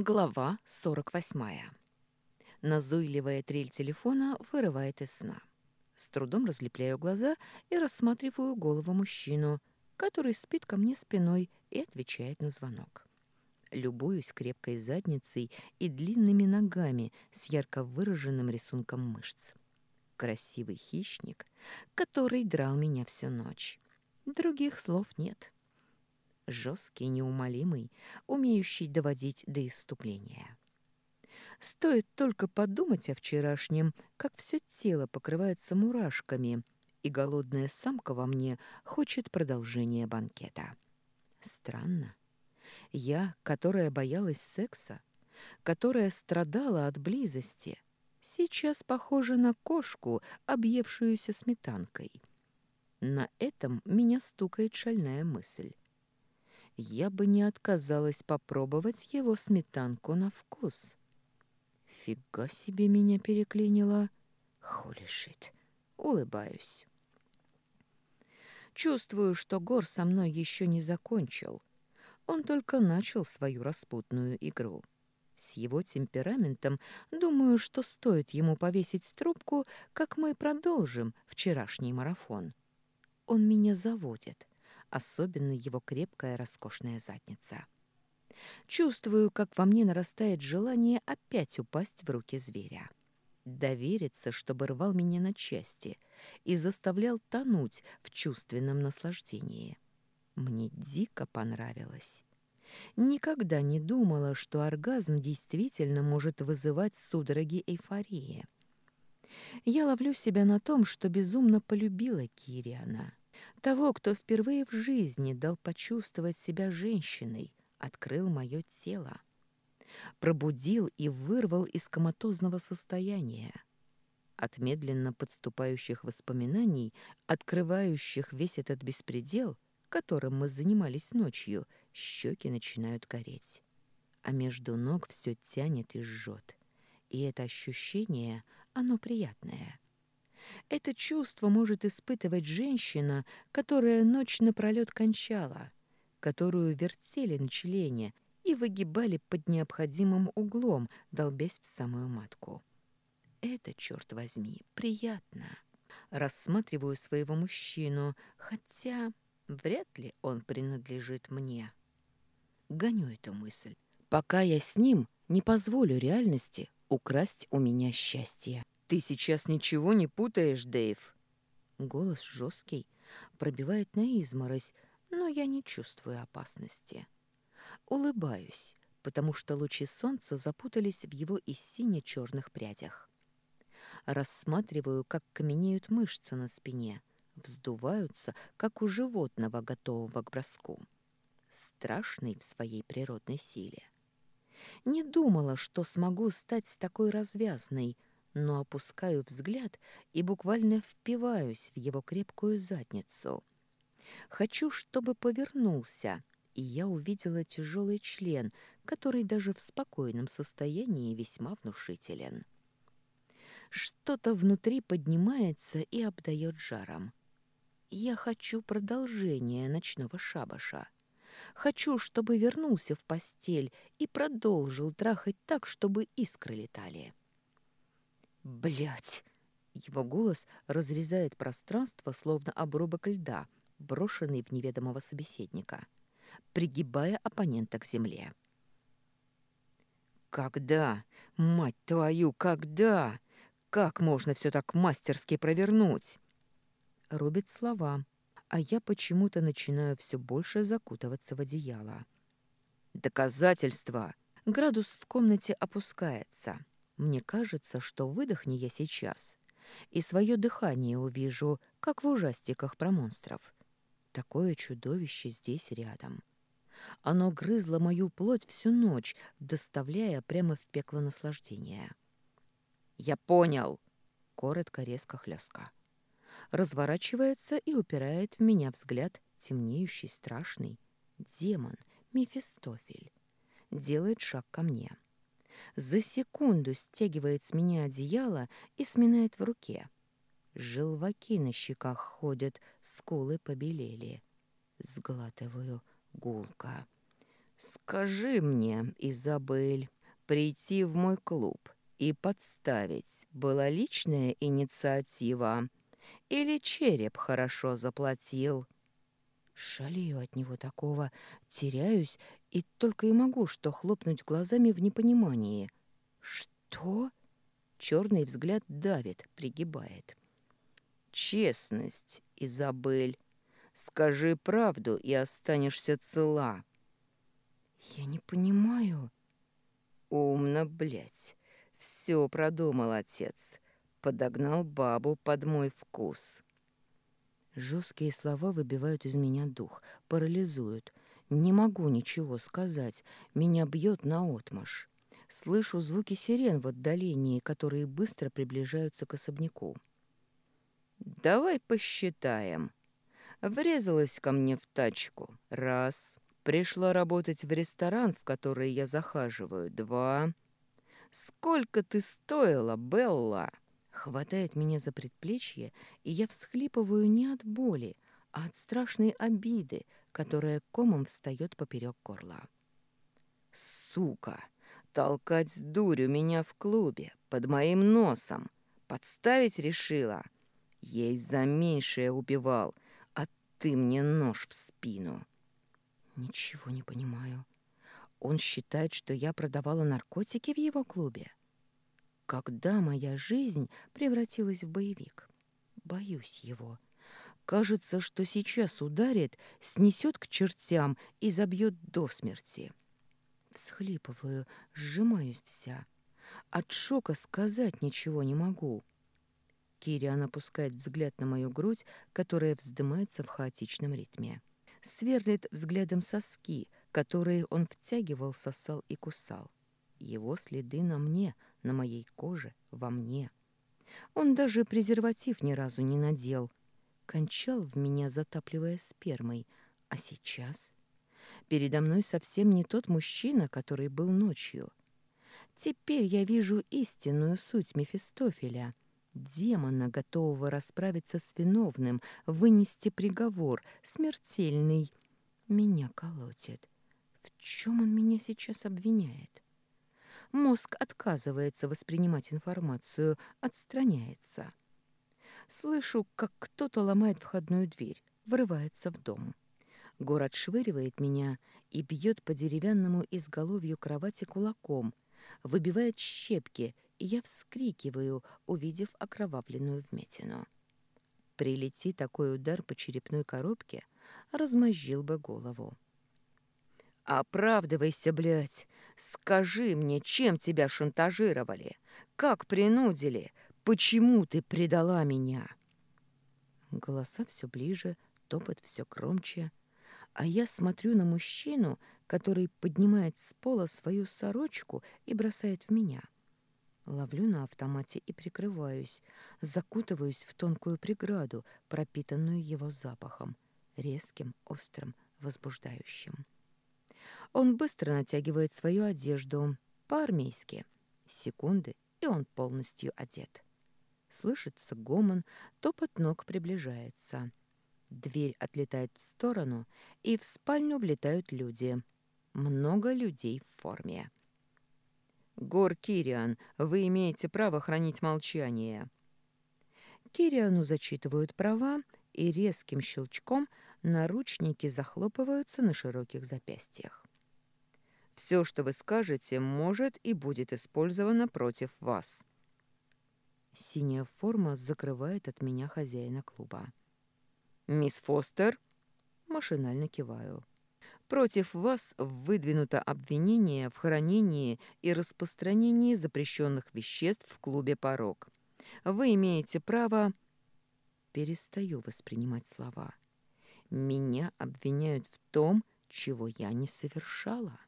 Глава 48. Назойливая трель телефона вырывает из сна. С трудом разлепляю глаза и рассматриваю голову мужчину, который спит ко мне спиной и отвечает на звонок. Любуюсь крепкой задницей и длинными ногами с ярко выраженным рисунком мышц. Красивый хищник, который драл меня всю ночь. Других слов нет. — жесткий, неумолимый, умеющий доводить до иступления. Стоит только подумать о вчерашнем, как все тело покрывается мурашками, и голодная самка во мне хочет продолжения банкета. Странно. Я, которая боялась секса, которая страдала от близости, сейчас похожа на кошку, объевшуюся сметанкой. На этом меня стукает шальная мысль я бы не отказалась попробовать его сметанку на вкус. Фига себе меня переклинило. Холи шит. Улыбаюсь. Чувствую, что Гор со мной еще не закончил. Он только начал свою распутную игру. С его темпераментом думаю, что стоит ему повесить трубку, как мы продолжим вчерашний марафон. Он меня заводит особенно его крепкая роскошная задница. Чувствую, как во мне нарастает желание опять упасть в руки зверя. Довериться, чтобы рвал меня на части и заставлял тонуть в чувственном наслаждении. Мне дико понравилось. Никогда не думала, что оргазм действительно может вызывать судороги эйфории. Я ловлю себя на том, что безумно полюбила Кириана. Того, кто впервые в жизни дал почувствовать себя женщиной, открыл мое тело. Пробудил и вырвал из коматозного состояния. От медленно подступающих воспоминаний, открывающих весь этот беспредел, которым мы занимались ночью, щеки начинают гореть. А между ног все тянет и жжет. И это ощущение, оно приятное — это чувство может испытывать женщина, которая ночь напролет кончала, которую вертели на члене и выгибали под необходимым углом, долбясь в самую матку. Это, черт возьми, приятно. Рассматриваю своего мужчину, хотя вряд ли он принадлежит мне. Гоню эту мысль. Пока я с ним, не позволю реальности украсть у меня счастье. «Ты сейчас ничего не путаешь, Дэйв?» Голос жесткий, пробивает на изморозь, но я не чувствую опасности. Улыбаюсь, потому что лучи солнца запутались в его и сине-черных прядях. Рассматриваю, как каменеют мышцы на спине, вздуваются, как у животного, готового к броску. Страшный в своей природной силе. Не думала, что смогу стать такой развязной, но опускаю взгляд и буквально впиваюсь в его крепкую задницу. Хочу, чтобы повернулся, и я увидела тяжелый член, который даже в спокойном состоянии весьма внушителен. Что-то внутри поднимается и обдает жаром. Я хочу продолжения ночного шабаша. Хочу, чтобы вернулся в постель и продолжил трахать так, чтобы искры летали. Блять! Его голос разрезает пространство, словно обрубок льда, брошенный в неведомого собеседника, пригибая оппонента к земле. «Когда? Мать твою, когда? Как можно все так мастерски провернуть?» Рубит слова, а я почему-то начинаю все больше закутываться в одеяло. «Доказательства!» Градус в комнате опускается. Мне кажется, что выдохни я сейчас, и свое дыхание увижу, как в ужастиках про монстров. Такое чудовище здесь рядом. Оно грызло мою плоть всю ночь, доставляя прямо в пекло наслаждения. «Я понял!» — коротко, резко, хлестко. Разворачивается и упирает в меня взгляд темнеющий, страшный. Демон, Мефистофель. Делает шаг ко мне. — за секунду стягивает с меня одеяло и сминает в руке. Желваки на щеках ходят, скулы побелели. Сглатываю гулко. Скажи мне, Изабель, прийти в мой клуб и подставить была личная инициатива или череп хорошо заплатил? Шалею от него такого, теряюсь и только и могу что хлопнуть глазами в непонимании. Что? Черный взгляд давит, пригибает. Честность, Изабель. Скажи правду и останешься цела. Я не понимаю. Умно, блядь. Все продумал отец. Подогнал бабу под мой вкус. Жесткие слова выбивают из меня дух, парализуют. Не могу ничего сказать. Меня бьет наотмашь. Слышу звуки сирен в отдалении, которые быстро приближаются к особняку. «Давай посчитаем». Врезалась ко мне в тачку. Раз. Пришла работать в ресторан, в который я захаживаю. Два. «Сколько ты стоила, Белла?» Хватает меня за предплечье, и я всхлипываю не от боли, а от страшной обиды, которая комом встает поперек горла. «Сука! Толкать дурю меня в клубе, под моим носом! Подставить решила!» Ей за меньшее убивал, а ты мне нож в спину. Ничего не понимаю. Он считает, что я продавала наркотики в его клубе. Когда моя жизнь превратилась в боевик? Боюсь его. Кажется, что сейчас ударит, снесет к чертям и забьет до смерти. Всхлипываю, сжимаюсь вся. От шока сказать ничего не могу. Кириан опускает взгляд на мою грудь, которая вздымается в хаотичном ритме. Сверлит взглядом соски, которые он втягивал, сосал и кусал. Его следы на мне, на моей коже, во мне. Он даже презерватив ни разу не надел. Кончал в меня, затапливая спермой. А сейчас... Передо мной совсем не тот мужчина, который был ночью. Теперь я вижу истинную суть Мефистофеля — демона, готового расправиться с виновным, вынести приговор, смертельный. Меня колотит. В чем он меня сейчас обвиняет? Мозг отказывается воспринимать информацию, отстраняется. Слышу, как кто-то ломает входную дверь, врывается в дом. Город швыривает меня и бьет по деревянному изголовью кровати кулаком, выбивает щепки — и я вскрикиваю, увидев окровавленную вмятину. Прилети такой удар по черепной коробке, размозжил бы голову. «Оправдывайся, блядь! Скажи мне, чем тебя шантажировали? Как принудили? Почему ты предала меня?» Голоса все ближе, топот все громче, а я смотрю на мужчину, который поднимает с пола свою сорочку и бросает в меня — Ловлю на автомате и прикрываюсь, закутываюсь в тонкую преграду, пропитанную его запахом, резким, острым, возбуждающим. Он быстро натягивает свою одежду, по-армейски. Секунды, и он полностью одет. Слышится гомон, топот ног приближается. Дверь отлетает в сторону, и в спальню влетают люди. Много людей в форме. «Гор Кириан, вы имеете право хранить молчание». Кириану зачитывают права, и резким щелчком наручники захлопываются на широких запястьях. «Все, что вы скажете, может и будет использовано против вас». Синяя форма закрывает от меня хозяина клуба. «Мисс Фостер?» Машинально киваю. Против вас выдвинуто обвинение в хранении и распространении запрещенных веществ в клубе «Порог». Вы имеете право... Перестаю воспринимать слова. Меня обвиняют в том, чего я не совершала.